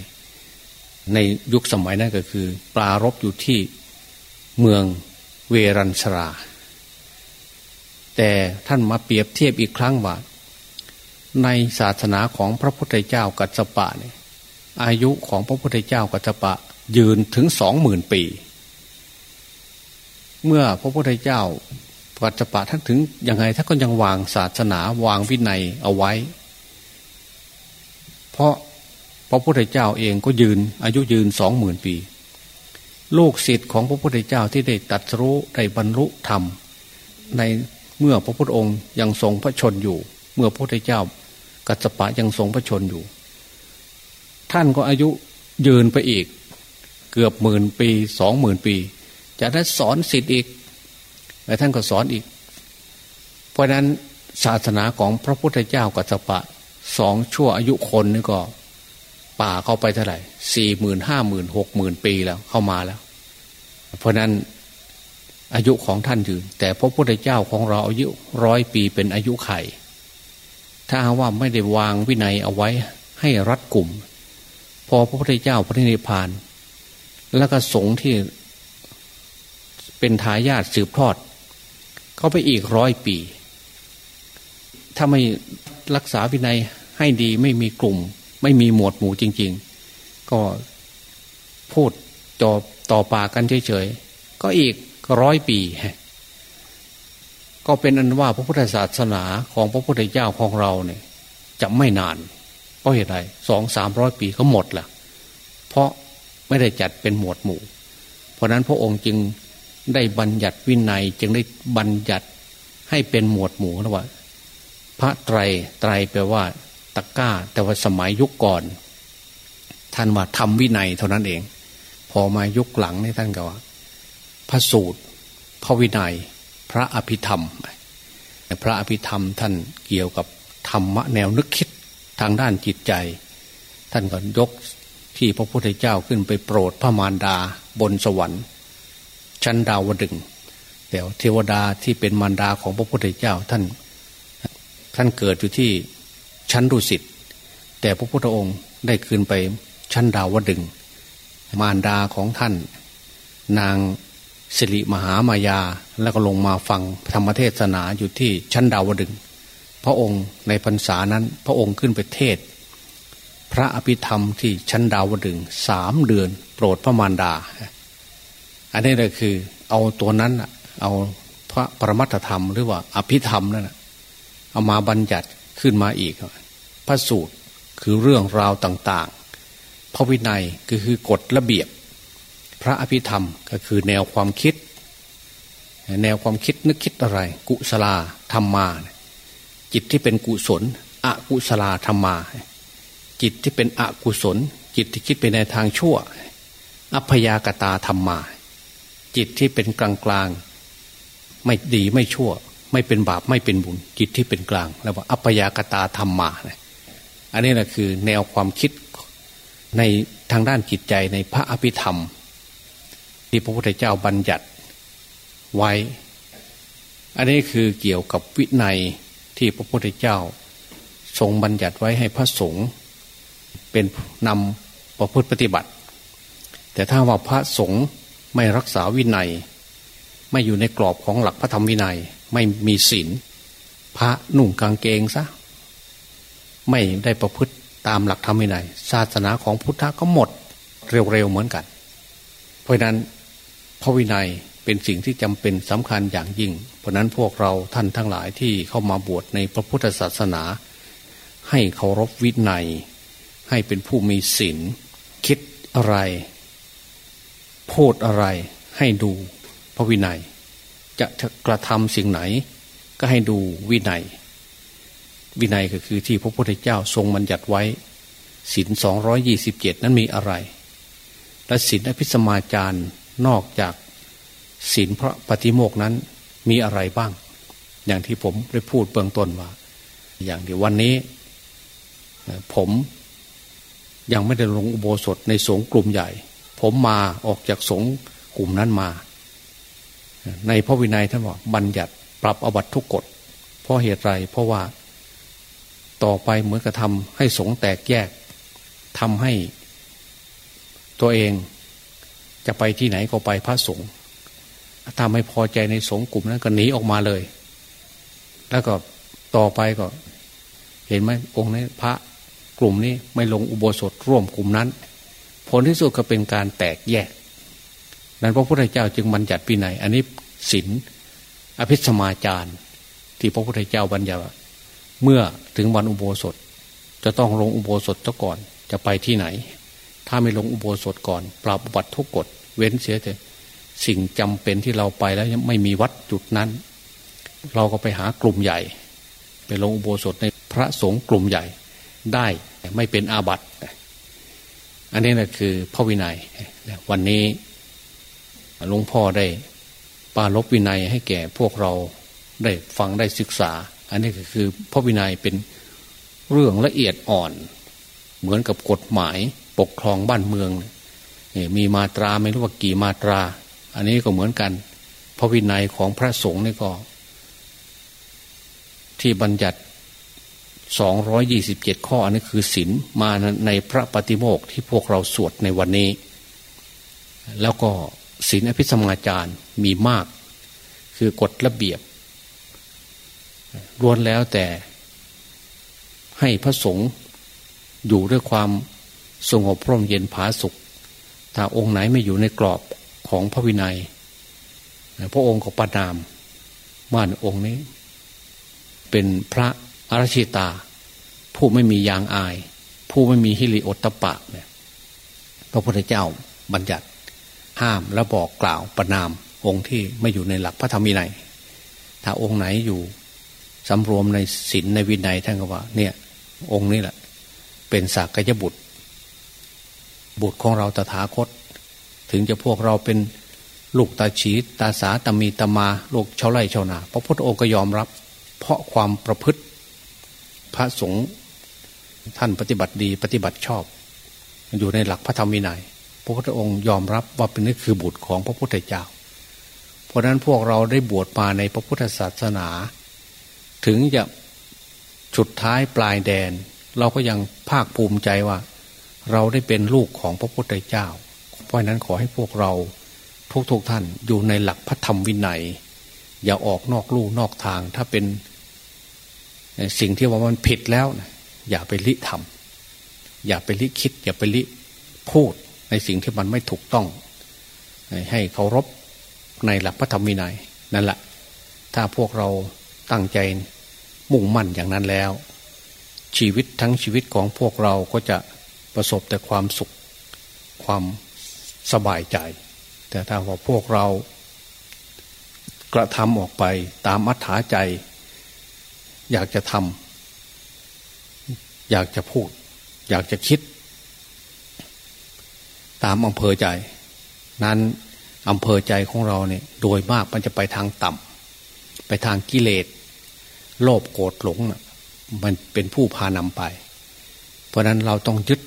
ในยุคสมัยนั้นก็คือ ปรารบอยู่ที่เมืองเวรัญชรา แต่ท่านมาเปรียบเทียบอีกครั้งว่าในศาสนาของพระพุทธเจ้ากัจจปะเนี่ยอายุของพระพุทธเจ้ากัจจปะ ยืนถึงสองหมื่นปี เมื่อพระพุทธเจ้าปัจจปะท่านถึงยังไงท่านก็ยังวางศาสนาวางวินัยเอาไว้ เพราะพระพุทธเจ้าเองก็ยืนอายุยืนสองหมื่นปี ลูกศิษย์ของพระพุทธเจ้าที่ได้ตัดรู้ได้บรรลุธรรม ในเมื่อพระพุทธองค์ยังทรงพระชนอยู่ เมื่อพระพุทธเจ้ากัจจปะยังทรงพระชนอยู่ ท่านก็อายุยืนไปอีก เกือบหมื่นปีสองหมื่นปี จากนั้นสอนสิทธิ์อีกแล้วท่านก็สอนอีก เพราะนั้นศาสนาของพระพุทธเจ้ากัสปะสองชั่วอายุคนนี่ก็ ป่าเข้าไปเท่าไหร่สี่หมื่นห้าหมื่นหกหมื่นปีแล้วเข้ามาแล้ว เพราะนั้นอายุของท่านยืนแต่พระพุทธเจ้าของเราอายุร้อยปีเป็นอายุไข ถ้าว่าไม่ได้วางวินัยเอาไว้ให้รัดกลุ่ม พอพระพุทธเจ้าพระนิพพาน แล้วก็สงฆ์ที่เป็นทายาทสืบทอด เขาไปอีกร้อยปี ถ้าไม่รักษาวินัยให้ดีไม่มีกลุ่ม ไม่มีหมวดหมู่จริง ๆ ก็พูดต่อต่อปากันเฉยๆก็อีกร้อยปี ก็เป็นอันว่าพระพุทธศาสนาของพระพุทธเจ้าของเราเนี่ยจะไม่นานเพราะเหตุไรสองสามร้อยปีก็หมดละเพราะ ไม่ได้จัดเป็นหมวดหมู่ เพราะนั้นพระองค์จึงได้บัญญัติวินัยจึงได้บัญญัติให้เป็นหมวดหมู่นะว่า พระไตรไตรแปลว่าตะก้า แต่ว่าสมัยยุคก่อนท่านว่าทำวินัยเท่านั้นเอง พอมายุคหลังนี่ท่านก็ว่า พระสูตร พระวินัย พระอภิธรรม พระอภิธรรมท่านเกี่ยวกับธรรมะแนวนึกคิดทางด้านจิตใจ ท่านก็ยก ที่พระพุทธเจ้าขึ้นไปโปรดพระมารดาบนสวรรค์ ชั้นดาวดึงแต่เทวดาที่เป็นมารดาของพระพุทธเจ้าท่าน ท่านเกิดอยู่ที่ชั้นดุสิตแต่พระพุทธองค์ได้คืนไปชั้นดาวดึงมารดาของท่าน นางสิริมหามายาแล้วก็ลงมาฟังธรรมเทศนาอยู่ที่ชั้นดาวดึงพระองค์ในพรรษานั้นพระองค์ขึ้นไปเทศ พระอภิธรรมที่ชั้นดาวดึงสามเดือน โปรดพระมารดา อันนี้เลยคือ เอาตัวนั้นเอาพระปรมัตธรรมหรือว่าอภิธรรมนั่นเอามาบัญญัติขึ้นมาอีก พระสูตรคือเรื่องราวต่างๆ พระวินัยก็คือกฎระเบียบ พระอภิธรรมก็คือแนวความคิด แนวความคิดนึกคิดอะไร กุศลาธรรมมา จิตที่เป็นกุศลอกุศลาธรรมมา จิตที่เป็นอกุศล จิตที่คิดไปในทางชั่ว อัพยากตาธรรมา จิตที่เป็นกลางกลางไม่ดีไม่ชั่ว ไม่เป็นบาปไม่เป็นบุญ จิตที่เป็นกลางแล้วว่าอัพยากตาธรรมาอันนี้แหละคือแนวความคิดในทางด้านจิตใจในพระอภิธรรม ที่พระพุทธเจ้าบัญญัติไว้ อันนี้คือเกี่ยวกับวินัยที่พระพุทธเจ้า ทรงบัญญัติไว้ให้พระสงฆ์ เป็นนำประพฤติปฏิบัติ แต่ถ้าว่าพระสงฆ์ไม่รักษาวินัย ไม่อยู่ในกรอบของหลักพระธรรมวินัย ไม่มีศีลพระนุ่งกางเกงซะไม่ได้ประพฤติตามหลักธรรมวินัย ศาสนาของพุทธะก็หมดเร็วๆเหมือนกัน เพราะนั้นพระวินัยเป็นสิ่งที่จำเป็นสำคัญอย่างยิ่ง เพราะนั้นพวกเราท่านทั้งหลายที่เข้ามาบวชในพระพุทธศาสนา ให้เคารพวินัย ให้เป็นผู้มีศีลคิดอะไร พูดอะไรให้ดูพระวินัย จะกระทำสิ่งไหน ก็ให้ดูวินัย วินัยก็คือที่พระพุทธเจ้าทรงบัญญัติไว้ศีลสองยี่สิบเจ็ดนั้นมีอะไร และศีลอภิสมาจารนอกจากศีลพระปฏิโมกนั้นมีอะไรบ้าง อย่างที่ผมได้พูดเบื้องต้นว่า อย่างเดียววันนี้ ผม ยังไม่ได้ลงอุโบสถในสงฆ์กลุ่มใหญ่ ผมมาออกจากสงฆ์กลุ่มนั้นมา ในพระวินัยท่านบอกบัญญัติปรับอวัตทุกกฎเพราะเหตุไรเพราะว่าต่อไปเหมือนกับทำให้สงแตกแยกทำให้ตัวเองจะไปที่ไหนก็ไปพระสงฆ์ถ้าไม่พอใจในสงกลุ่มนั้นก็หนีออกมาเลย แล้วก็ต่อไปก็ เห็นไหมองค์นี้พระ กลุ่มนี้ไม่ลงอุโบสถร่วมกลุ่มนั้น ผลที่สุดก็เป็นการแตกแยก นั้นพระพุทธเจ้าจึงบัญญัติปีไหนอันนี้ศีลอภิสมาจารที่พระพุทธเจ้าบัญญัติเมื่อถึงวันอุโบสถ จะต้องลงอุโบสถก่อนจะไปที่ไหน ถ้าไม่ลงอุโบสถก่อน ปราบบัตทุกกฎเว้นเสียแต่สิ่งจำเป็นที่เราไปแล้วไม่มีวัดจุดนั้น เราก็ไปหากลุ่มใหญ่ ไปลงอุโบสถในพระสงฆ์กลุ่มใหญ่ ได้ไม่เป็นอาบัติอันนี้แหละคือพระวินัยวันนี้หลวงพ่อได้ปาลบวินัยให้แก่พวกเราได้ฟังได้ศึกษา อันนี้ก็คือพระวินัยเป็นเรื่องละเอียดอ่อน เหมือนกับกฎหมายปกครองบ้านเมืองมีมาตราไม่รู้ว่ากี่มาตรา อันนี้ก็เหมือนกัน พระวินัยของพระสงฆ์นี่ก็ ที่บัญญัติ สองร้อยี่สิบเจ็ดข้ออันนี้คือศีลมาในพระปฏิโมกที่พวกเราสวดในวันนี้ แล้วก็ศีลอภิสมาจารมีมาก คือกฎระเบียบล้วนแล้วแต่ให้พระสงฆ์อยู่ด้วยความสงบพร่มเย็นผาสุข ถ้าองค์ไหนไม่อยู่ในกรอบของพระวินัย พระองค์ก็ประนามม่านองค์นี้ เป็นพระ อรชิตา ผู้ไม่มียางอาย ผู้ไม่มีฮิริโอตปะเนี่ยพระพุทธเจ้าบัญญัติห้ามและบอกกล่าวประนามองค์ที่ไม่อยู่ในหลักพระธรรมวินัย ถ้าองค์ไหนอยู่สำรวมในศีลในวินัยท่านก็ว่า เนี่ย องค์นี้แหละ เป็นสากยบุตร บุตรของเราตถาคต ถึงจะพวกเราเป็นลูกตาฉีตาสาตามีตามาลูกชาวไร่ชาวนาพระพุทธองค์ก็ยอมรับ เพราะความประพฤติ พระสงฆ์ท่านปฏิบัติดีปฏิบัติชอบ อยู่ในหลักพระธรรมวินัย พระพุทธองค์ยอมรับว่าเป็นนี่คือบุตรของพระพุทธเจ้า เพราะนั้นพวกเราได้บวชมาในพระพุทธศาสนา ถึงจะจุดท้ายปลายแดน เราก็ยังภาคภูมิใจว่า เราได้เป็นลูกของพระพุทธเจ้า เพราะนั้นขอให้พวกเราทุกๆทท่านอยู่ในหลักพระธรรมวินัย อย่าออกนอกลู่นอกทางถ้าเป็น สิ่งที่ว่ามันผิดแล้วอย่าไปลิทำอย่าไปลิคิด อย่าไปลิพูดในสิ่งที่มันไม่ถูกต้อง ให้เคารพในหลักพระธรรมวินัยนั่นแหละถ้าพวกเราตั้งใจมุ่งมั่นอย่างนั้นแล้ว ชีวิตทั้งชีวิตของพวกเราก็จะประสบแต่ความสุขความสบายใจ แต่ถ้าว่าพวกเรากระทำออกไปตามอัธยาใจ อยากจะทำอยากจะพูด อยากจะคิด ตามอำเภอใจ นั้นอำเภอใจของเราเนี่ยโดยมากมันจะไปทางต่ำไปทางกิเลสโลภโกรธหลงนะมันเป็นผู้พานำไป เพราะนั้นเราต้องยึด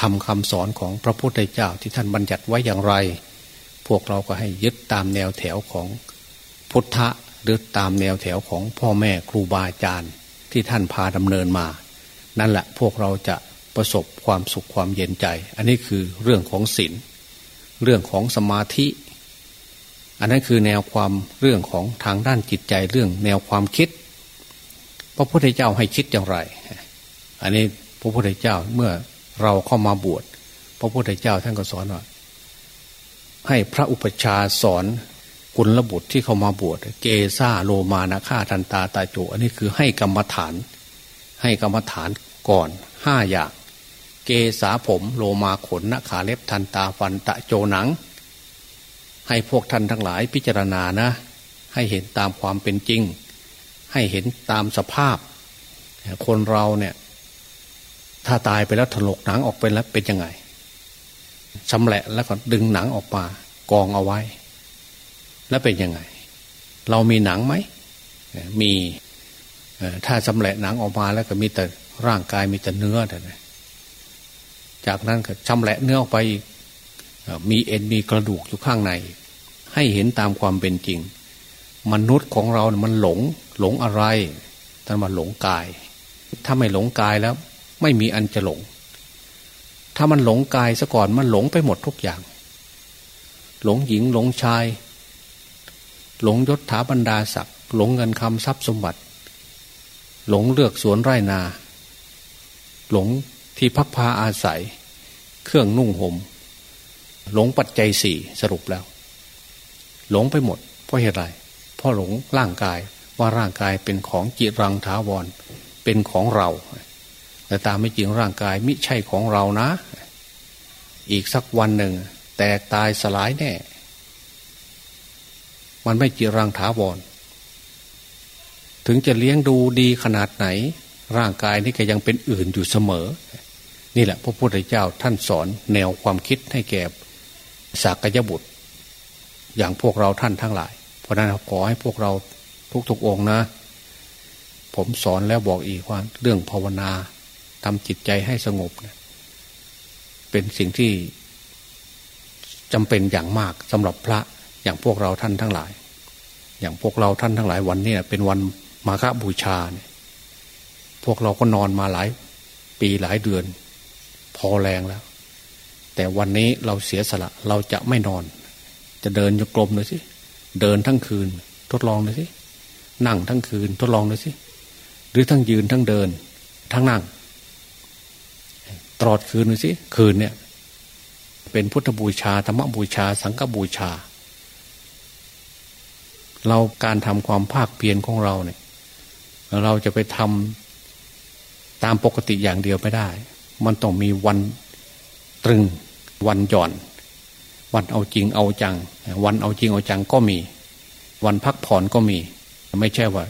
ทำคำสอนของพระพุทธเจ้าที่ท่านบัญญัติไว้อย่างไร พวกเราก็ให้ยึดตามแนวแถวของพุทธ หรือตามแนวแถวของพ่อแม่ครูบาอาจารย์ที่ท่านพาดำเนินมา นั่นแหละพวกเราจะประสบความสุขความเย็นใจ อันนี้คือเรื่องของศีลเรื่องของสมาธิ อันนั้นคือแนวความเรื่องของทางด้านจิตใจเรื่องแนวความคิด พระพุทธเจ้าให้คิดอย่างไร อันนี้พระพุทธเจ้าเมื่อเราเข้ามาบวช พระพุทธเจ้าท่านก็สอนว่าให้พระอุปชาสอน กุลบุตรที่เข้ามาบวชเกซาโลมานะฆ่าทันตาตาโจอันนี้คือให้กรรมฐาน ให้กรรมฐานก่อนห้าอย่าง เกษาผมโลมาขนนะขาเล็บทันตาฟันตะโจหนัง ให้พวกท่านทั้งหลายพิจารณานะ ให้เห็นตามความเป็นจริง ให้เห็นตามสภาพ คนเราเนี่ยถ้าตายไปแล้วถลกหนังออกไปแล้วเป็นยังไงชำแหละแล้วก็ดึงหนังออกมากองเอาไว้ แล้วเป็นยังไง เรามีหนังไหมมีถ้าชำแหละหนังออกมาแล้วก็มีแต่ร่างกายมีแต่เนื้อแต่จากนั้นก็ชำแหละเนื้อออกไปมีเอ็นมีกระดูกอยู่ข้างใน ให้เห็นตามความเป็นจริง มนุษย์ของเราเนี่ยมันหลงหลงอะไรท่านมาหลงกาย ถ้าไม่หลงกายแล้ว ไม่มีอันจะหลง ถ้ามันหลงกายซะก่อนมันหลงไปหมดทุกอย่าง หลงหญิงหลงชาย หลงยศถาบรรดาศักดิ์หลงเงินคำทรัพย์สมบัติ หลงเลือกสวนไร่นา หลงที่พักพาอาศัย เครื่องนุ่งหม่มหลงปัจจัยสี่สรุปแล้ว หลงไปหมด เพราะเหตุไรเพราะหลงร่างกายว่าร่างกายเป็นของจิรังถาวร เป็นของเรา แต่ตามไม่จริงร่างกายมิใช่ของเรานะ อีกสักวันหนึ่ง แตกตายสลายแน่ มันไม่จีรังถาวร ถึงจะเลี้ยงดูดีขนาดไหน ร่างกายนี่ก็ยังเป็นอื่นอยู่เสมอ นี่แหละพระพุทธเจ้าท่านสอนแนวความคิดให้แก่สากยบุตร อย่างพวกเราท่านทั้งหลาย เพราะนั้นขอให้พวกเราทุกๆองนะ ผมสอนแล้วบอกอีกว่าเรื่องภาวนาทำจิตใจให้สงบเป็นสิ่งที่จำเป็นอย่างมากสำหรับพระ อย่างพวกเราท่านทั้งหลาย อย่างพวกเราท่านทั้งหลายวันนี้เป็นวันมาฆบูชาเนี่ยพวกเราก็นอนมาหลาย ปีหลายเดือน พอแรงแล้ว แต่วันนี้เราเสียสละ เราจะไม่นอน จะเดินจงกรมเลยสิเดินทั้งคืน ทดลองเลยสินั่งทั้งคืน ทดลองเลยสิหรือทั้งยืนทั้งเดิน ทั้งนั่งตลอดคืนสิคืนเนี่ย เป็นพุทธบูชาธรรมบูชา สังฆบูชา เราการทำความภาคเพียรของเราเนี่ย เราจะไปทำตามปกติอย่างเดียวไม่ได้ มันต้องมีวันตรึงวันหย่อน วันเอาจริงเอาจัง วันเอาจริงเอาจังก็มี วันพักผ่อนก็มี ไม่ใช่ว่า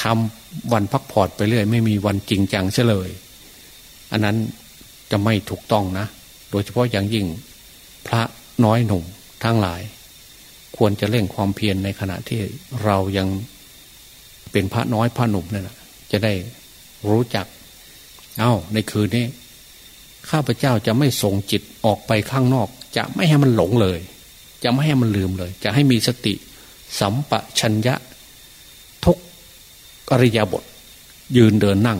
ทำวันพักผ่อนไปเรื่อย ไม่มีวันจริงจังเฉลย อันนั้นจะไม่ถูกต้องนะ โดยเฉพาะอย่างยิ่งพระน้อยหนุ่มทั้งหลาย ควรจะเร่งความเพียรในขณะที่เรายังเป็นพระน้อยพระหนุ่มนั่นแหละจะได้รู้จัก เอา้า ในคืนนี้ ข้าพเจ้าจะไม่ส่งจิตออกไปข้างนอก จะไม่ให้มันหลงเลย จะไม่ให้มันลืมเลย จะให้มีสติ สัมปชัญญะ ทุกอริยบท ยืนเดินนั่ง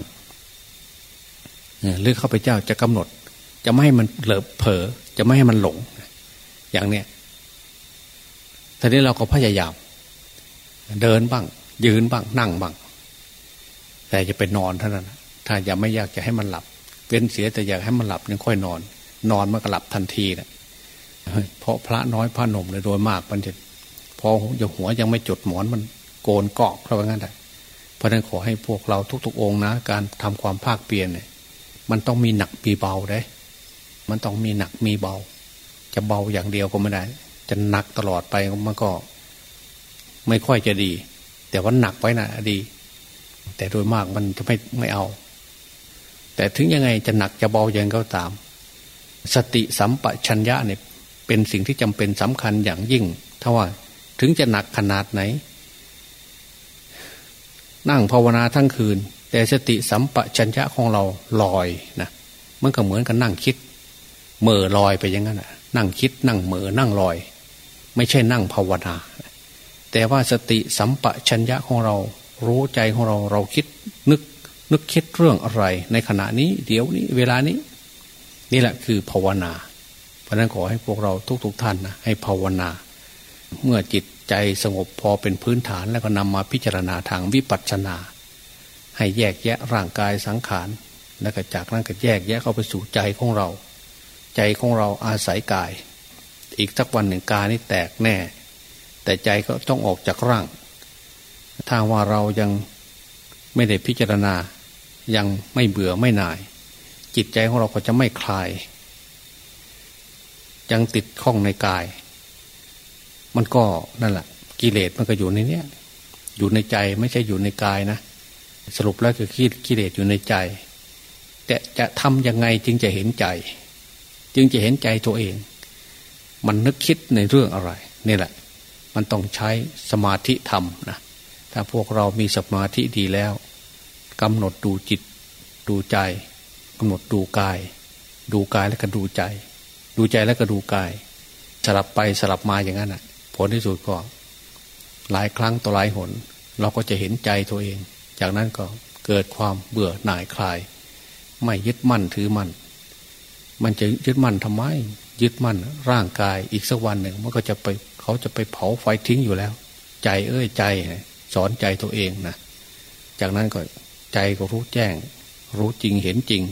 หรือข้าพเจ้าจะกำหนด จะไม่ให้มันเหลอเผลอจะไม่ให้มันหลง อย่างเนี้ย ทีนี้เราก็พยายาม เดินบ้าง ยืนบ้างนั่งบ้าง แต่จะไปนอนเท่านั้น ถ้าอย่าไม่อยากจะให้มันหลับเป็นเสียแต่อยากให้มันหลับยังค่อยนอน นอนมันก็หลับทันทีนะเพราะพระน้อยพระหนุ่มเลยโดยมากมันจะพอยังหัวยังไม่จดหมอนมันโกนเกาะเพราะงั้นแหละเพราะนั้นขอให้พวกเราทุก ๆ องนะ การทำความภาคเปลี่ยนเนี่ย มันต้องมีหนักมีเบาได้ มันต้องมีหนักมีเบา จะเบาอย่างเดียวก็ไม่ได้ จะหนักตลอดไปมันก็ ไม่ค่อยจะดี แต่ว่าหนักไว้นะดี แต่โดยมากมันจะไม่ไม่เอา แต่ถึงยังไงจะหนักจะเบาอย่างก็ตาม สติสัมปชัญญะเนี่ยเป็นสิ่งที่จำเป็นสำคัญอย่างยิ่งถ้าว่าถึงจะหนักขนาดไหน นั่งภาวนาทั้งคืน แต่สติสัมปชัญญะของเราลอยนะมันก็เหมือนกับนั่งคิดเมื่อลอยไปอย่างนั้นนั่งคิดนั่งเมื่อนั่งลอย ไม่ใช่นั่งภาวนา แต่ว่าสติสัมปชัญญะของเรา รู้ใจของเราเราคิดนึกนึกคิดเรื่องอะไร ในขณะนี้ เดี๋ยวนี้ เวลานี้ นี่แหละคือภาวนา เพราะนั้นขอให้พวกเราทุกๆทท่านนะให้ภาวนา เมื่อจิตใจสงบพอเป็นพื้นฐานแล้วก็นำมาพิจารณาทางวิปัสสนา ให้แยกแยะร่างกายสังขารแล้วก็จากนั้นก็แยกแยะเข้าไปสู่ใจของเรา ใจของเราอาศัยกาย อีกสักวันหนึ่งกายนี่แตกแน่ แต่ใจก็ต้องออกจากร่าง ถ้าว่าเรายังไม่ได้พิจารณา ยังไม่เบื่อไม่หน่าย จิตใจของเราก็จะไม่คลาย ยังติดข้องในกาย มันก็นั่นแหละกิเลสมันก็อยู่ในเนี้ยอยู่ในใจไม่ใช่อยู่ในกายนะ สรุปแล้วคือกิเลสอยู่ในใจ แต่จะทำยังไงจึงจะเห็นใจ จึงจะเห็นใจตัวเอง มันนึกคิดในเรื่องอะไรนี่แหละ มันต้องใช้สมาธิธรรมนะถ้าพวกเรามีสมาธิดีแล้วกำหนดดูจิตดูใจกำหนดดูกาย ดูกายแล้วก็ดูใจ ดูใจแล้วก็ดูกาย สลับไปสลับมาอย่างนั้นอะ ผลที่สุดก็ หลายครั้งต่อหลายหน เราก็จะเห็นใจตัวเอง จากนั้นก็เกิดความเบื่อหน่ายคลาย ไม่ยึดมั่นถือมั่น มันจะยึดมั่นทำไม ยึดมั่นร่างกายอีกสักวันหนึ่งมันก็จะไปเขาจะไปเผาไฟทิ้งอยู่แล้ว ใจเอ้ยใจ สอนใจตัวเองนะจากนั้นก็ใจก็รู้แจ้ง รู้จริงเห็นจริง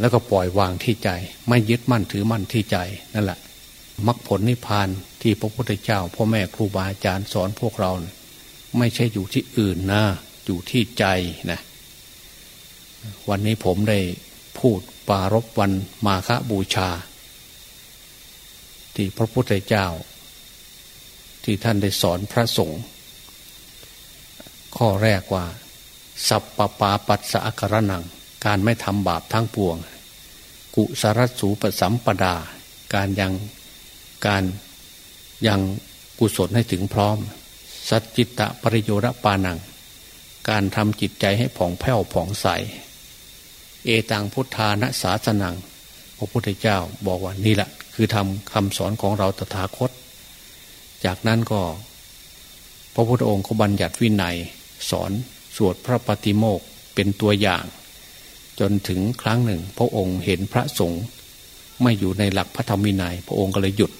แล้วก็ปล่อยวางที่ใจ ไม่ยึดมั่นถือมั่นที่ใจนั่นแหละมรรคผลนิพพานที่พระพุทธเจ้าพ่อแม่ครูบาอาจารย์สอนพวกเรานะไม่ใช่อยู่ที่อื่นนะอยู่ที่ใจนะวันนี้ผมได้พูด ปารบวันมาฆบูชา ที่พระพุทธเจ้า ที่ท่านได้สอนพระสงฆ์ข้อแรกว่า สัพปปาปัสสะกระนัง การไม่ทำบาปทั้งปวง กุสรสูปสัมปดา การยังการยังกุศลให้ถึงพร้อม สัจจิตะปริโยระปานัง การทำจิตใจให้ผ่องแผ้วผ่องใส เอตังพุทธานะสาสนัง พระพุทธเจ้าบอกว่านี่แหละคือทำคำสอนของเราตถาคต จากนั้นก็ พระพุทธองค์ก็บัญญัติวินัย สอนสวดพระปฏิโมกเป็นตัวอย่าง จนถึงครั้งหนึ่ง พระองค์เห็นพระสงฆ์ไม่อยู่ในหลักพระธรรมวินัย พระองค์ก็เลยหยุด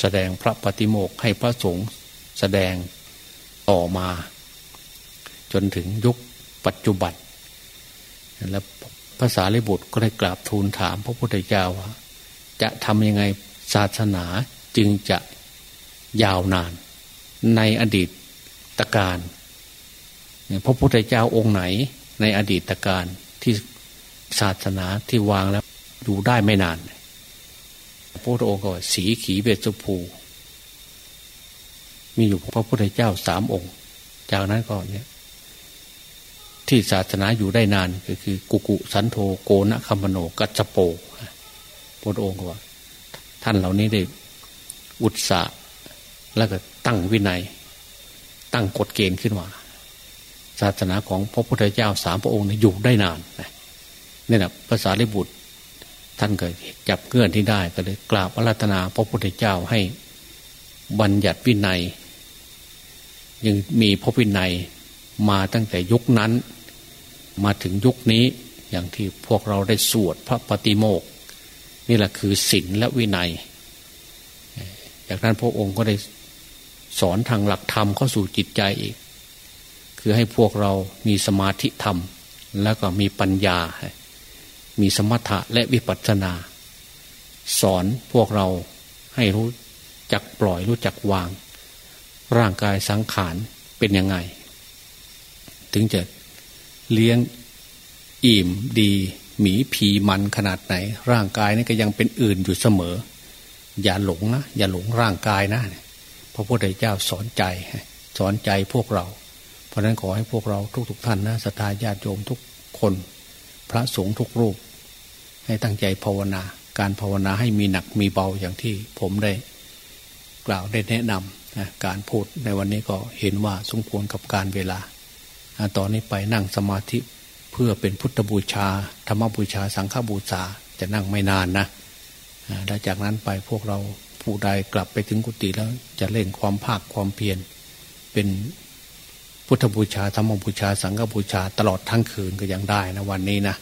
แสดงพระปฏิโมกให้พระสงฆ์แสดงต่อมา จนถึงยุคปัจจุบันแล้ว ภาษาลิบุตรก็ได้กราบทูลถาม พระพุทธเจ้าว่าจะทำยังไงศาสนาจึงจะยาวนาน ในอดีตตการพระพุทธเจ้าองค์ไหน ในอดีตตการที่ศาสนาที่วางแล้วอยู่ได้ไม่นานพระพุทธองค์ก็สีขีเวชภู มีอยู่พระพุทธเจ้าสามองค์ จากนั้นก็เนี่ย ที่ศาสนาอยู่ได้นานก็คือ กุกุสันโธโกนะคัมโนกัจโปพระองค์ว่า ท่านเหล่านี้ได้อุตสาห์แล้วก็ตั้งวินัย ตั้งกฎเกณฑ์ขึ้นมาศาสนาของพระพุทธเจ้าสามพระองค์อยู่ได้นานนี่แหละภาษาลิบุตร ท่านก็จับเงื่อนที่ได้ก็เลยกราบอาราธนา พระพุทธเจ้าให้บัญญัติวินัย ยังมีพระวินัยมาตั้งแต่ยุคนั้น มาถึงยุคนี้อย่างที่พวกเราได้สวดพระปฏิโมกนี่แหละคือศีลและวินัย จากนั้นพระองค์ก็ได้สอนทางหลักธรรมเข้าสู่จิตใจอีก คือให้พวกเรามีสมาธิธรรม แล้วก็มีปัญญา มีสมถะและวิปัสสนา สอนพวกเราให้รู้จักปล่อยรู้จักวาง ร่างกายสังขารเป็นยังไง ถึงจะ เลี้ยงอิ่มดีหมีผีมันขนาดไหน ร่างกายนี่ก็ยังเป็นอื่นอยู่เสมอ อย่าหลงนะอย่าหลงร่างกายนะพระพุทธเจ้าสอนใจ สอนใจพวกเรา เพราะนั้นขอให้พวกเราทุกๆทท่านนะสัตยาติโยมทุกคน พระสงฆ์ทุกรูป ให้ตั้งใจภาวนา การภาวนาให้มีหนักมีเบาอย่างที่ผมได้ กล่าวได้แนะนำนะการพูดในวันนี้ก็เห็นว่าสมควรกับการเวลา ตอนนี้ไปนั่งสมาธิเพื่อเป็นพุทธบูชา ธรรมบูชา สังฆบูชาจะนั่งไม่นานนะแล้จากนั้นไปพวกเราผู้ใดกลับไปถึงกุฏิแล้วจะเล่นความภาคความเพียรเป็นพุทธบูชาธรรมบูชา สังฆบูชาตลอดทั้งคืนก็ยังได้นะวันนี้นะ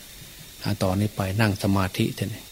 ตอนนี้ไปนั่งสมาธิเถอะ